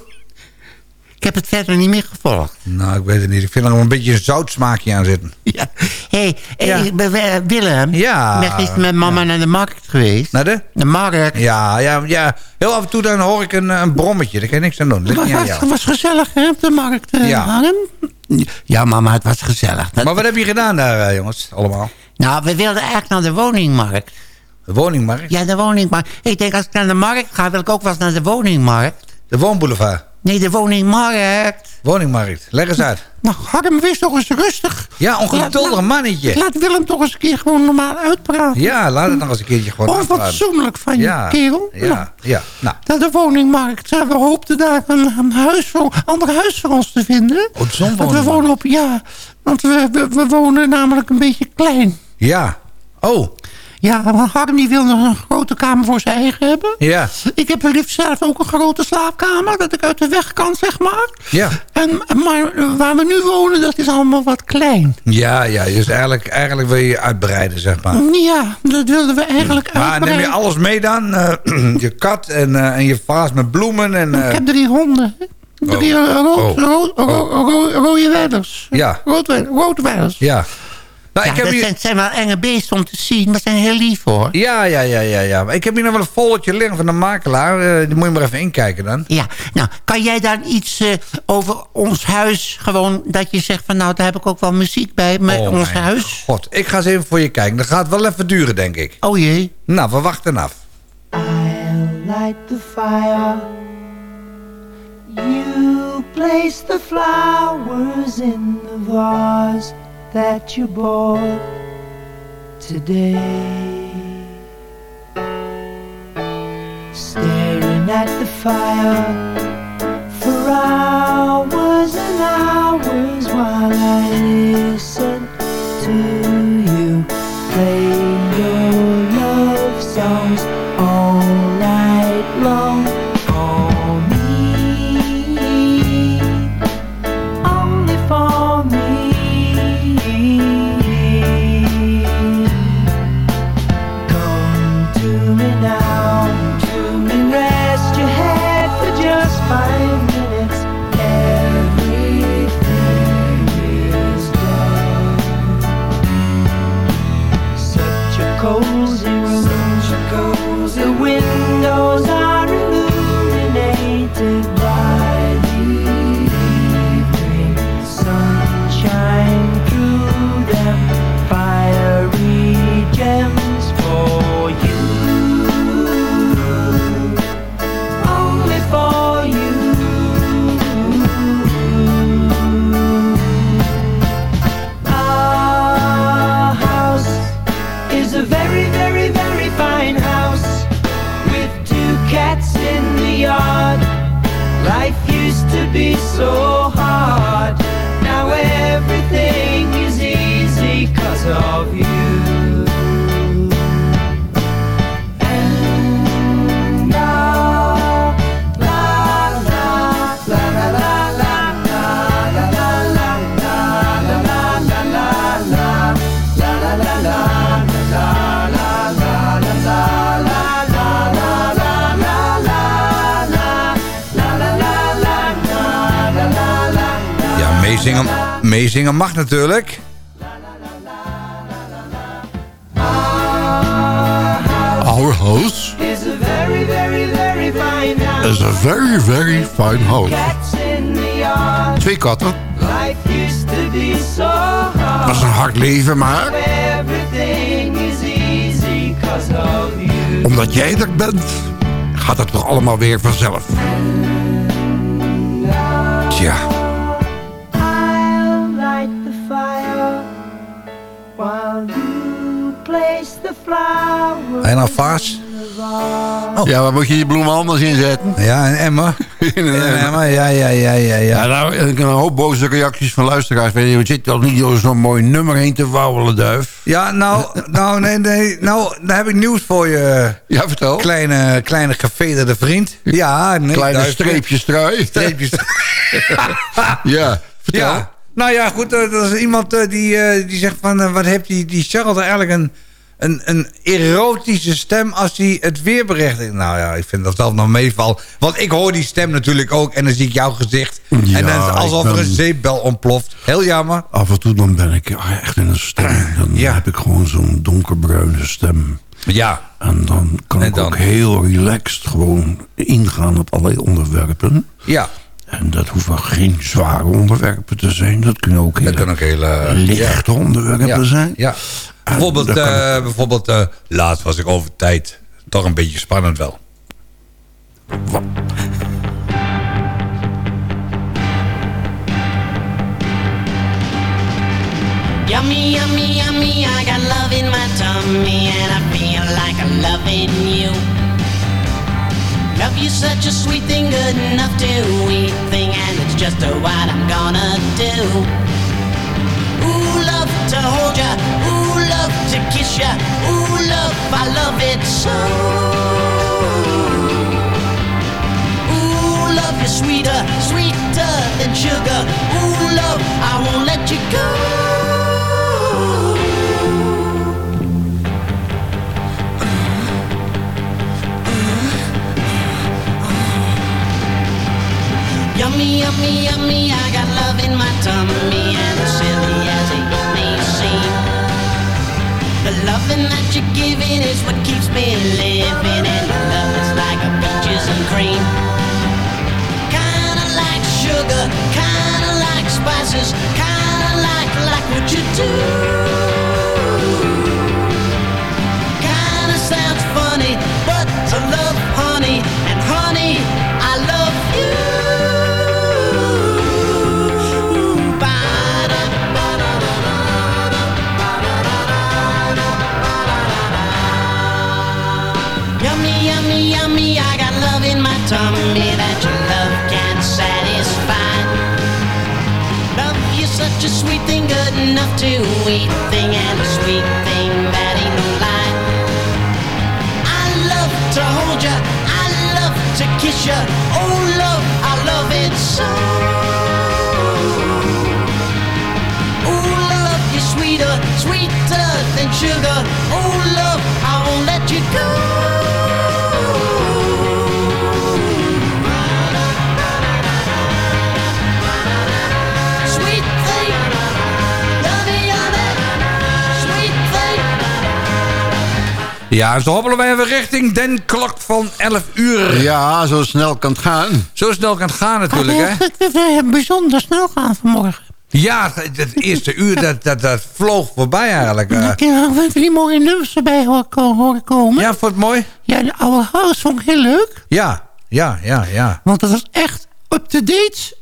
Ik heb het verder niet meer gevolgd. Nou, ik weet het niet. Ik vind er nog een beetje een zoutsmaakje aan zitten. Ja. Hé, hey, Ja. ik ben, eh, Willem. Ja. Ik ben gisteren met mama naar de markt geweest. Naar de? De markt. Ja, ja, ja. Heel af en toe dan hoor ik een, een brommetje. Daar kan je niks aan doen. Het was, gezellig hè, op de markt, eh, Ja. Ja, mama, het was gezellig. Dat- Maar wat heb je gedaan daar, eh, jongens? Allemaal? Nou, we wilden eigenlijk naar de woningmarkt. De woningmarkt? Ja, de woningmarkt. Ik denk, als ik naar de markt ga, wil ik ook wel eens naar de woningmarkt. De woonboulevard? Nee, de woningmarkt. Woningmarkt. Leg eens uit. Nou, Harm, wees toch eens rustig. Ja, ongeduldig mannetje. Laat Willem toch eens een keer gewoon normaal uitpraten. Ja, laat het nog eens een keertje gewoon uitpraten. Onfatsoenlijk van je, Ja, kerel. Nou, Ja, ja. Nou, naar de woningmarkt. Ja, we hoopten daar een, een huis voor, ander huis voor ons te vinden. Oh, zo'n Want we wonen op, ja, want we, we, we wonen namelijk een beetje klein. ja. Oh, Ja, want Harm die wil nog een grote kamer voor zijn eigen hebben. ja. Ik heb liefst zelf ook een grote slaapkamer, dat ik uit de weg kan, zeg maar. Ja. En, maar waar we nu wonen, dat is allemaal wat klein. Ja, ja. Dus eigenlijk, eigenlijk wil je je uitbreiden, zeg maar. Ja, dat wilden we eigenlijk Maar neem je uitbreiden. alles mee dan? Eh, je kat en, eh, en je vaas met bloemen en... eh, Ik heb drie honden. Drie Oh. eh, rood, Oh. rood, ro- rode wedders. Ja. Rood, rood wedders. Ja. Nou, Ja, ik heb dat hier... zijn, zijn wel enge beesten om te zien, maar ze zijn heel lief hoor. Ja, ja, ja, ja, ja. Maar Ik heb hier nog wel een folletje liggen van de makelaar. Eh, die moet je maar even inkijken dan. Ja, nou, kan jij daar iets eh, over ons huis, gewoon dat je zegt van nou, daar heb ik ook wel muziek bij, met Oh, ons mijn huis? God, ik ga eens even voor je kijken. Dat gaat wel even duren, denk ik. Oh jee. Nou, we wachten af. light the fire. You place the flowers in the vase that you bought today. Staring at the fire for hours meezingen mag natuurlijk. Our house is a very, very, very fine house. is a very, very fine house. Twee katten. So. Dat is een hard leven, maar omdat jij er bent, gaat het toch allemaal weer vanzelf. Tja. En dan vaas. Ja, waar moet je je bloemen anders inzetten? Ja, en Emma. In een En Emma, ja, ja, ja, ja, Ja, ja. nou, ik heb een hoop boze reacties van luisteraars. Weet je, Je zit toch niet door zo'n mooi nummer heen te wauwelen, duif? Ja, nou, nou, nee, nee. Nou, daar heb ik nieuws voor je. Ja, vertel. Kleine, kleine gevederde vriend. Ja, nee. Kleine duifje. streepjes trui. Streepjes. Ja, vertel. Ja. Nou ja, goed. eh, Dat is iemand eh, die, eh, die zegt van... wat heeft die, die Charles eigenlijk een, een, een erotische stem als hij het weerbericht... Nou ja, ik vind dat zelf nog meeval. Want ik hoor die stem natuurlijk ook en dan zie ik jouw gezicht. Ja, en dan is het alsof er een zeepbel ontploft. Heel jammer. Af en toe dan ben ik echt in een stemming. Dan heb ik gewoon zo'n donkerbruine stem. Ja. En dan kan ik ook heel relaxed gewoon ingaan op allerlei onderwerpen. Ja. En dat hoeven geen zware onderwerpen te zijn. Dat kunnen ook hele, Dat kan ook hele... lichte onderwerpen ja. zijn. Ja. Bijvoorbeeld, eh, bijvoorbeeld eh, laatst was ik over tijd. Toch een beetje spannend wel. Yummy, yummy, yummy, I got love in my tummy and I feel like I'm loving you. Love you such a sweet thing, good enough to eat thing, and it's just uh, what I'm gonna do. Ooh, love to hold ya, ooh, love to kiss ya, ooh, love, I love it so. Ooh, love you sweeter, sweeter than sugar. Ooh, love, I won't let you go. Yummy, yummy, yummy, I got love in my tummy And silly as it may seem. The loving that you're giving is what keeps me living And the love is like a peaches and cream. Kinda like sugar, kinda like spices Kinda like, like what you do sweet thing, good enough to eat thing, and a sweet thing that ain't no lie. I love to hold ya, I love to kiss ya. Oh, love, I love it so. Oh, love, you're sweeter, sweeter than sugar. Ja, zo hobbelen wij even richting den klok van 11 uur. Ja, zo snel kan het gaan. Zo snel kan het gaan natuurlijk, hè? We hebben bijzonder snel gaan vanmorgen. Ja, het, het eerste uur, dat, dat, dat vloog voorbij eigenlijk. eh. Ik heb die mooie nummers erbij horen ko- horen komen. Ja, vond het mooi? Ja, de oude house vond ik heel leuk. Ja, ja, ja, ja. Want het was echt up-to-date.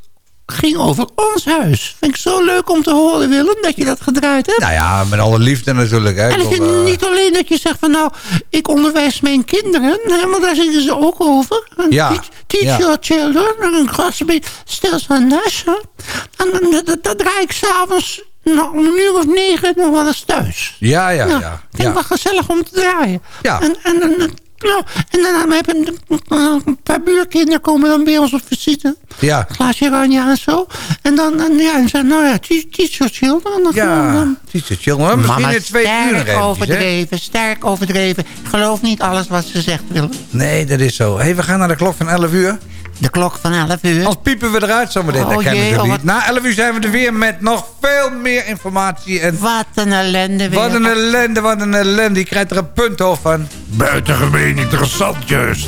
Ging over ons huis. Vind ik zo leuk om te horen, Willem, dat je dat gedraaid hebt. Nou ja, met alle liefde natuurlijk. Hè. En eh, niet alleen dat je zegt van nou, ik onderwijs mijn kinderen, hè, maar daar zingen ze ook over. Ja, Teach, teach ja. your children, en een klasje stel ze een les. hè. En dan- dat, draai ik s'avonds nou, om een uur of negen nog wel eens thuis. Ja, ja, ja. Vind ik wel gezellig om te draaien. Ja. En, en, en, nou, en dan hebben een, een paar buurkinderen komen dan bij ons op visite. Ja. Glaasje oranje en zo. En dan, en, ja, en zeggen, nou ja, teach, teach your children. En dan Ja, dan- het is chill. Maar misschien in twee uur sterk hè? overdreven, sterk overdreven. Ik geloof niet alles wat ze zegt, Willem. Nee, dat is zo. hey, we gaan naar de klok van 11 uur. De klok van 11 uur. Anders piepen we eruit zometeen. Oh dat kennen we jee, oh, niet. Na 11 uur zijn we er weer met nog veel meer informatie. En Wat een ellende weer. wat een ellende, wat een ellende. Je krijgt er een punthoofd van. Buitengemeen interessant juist.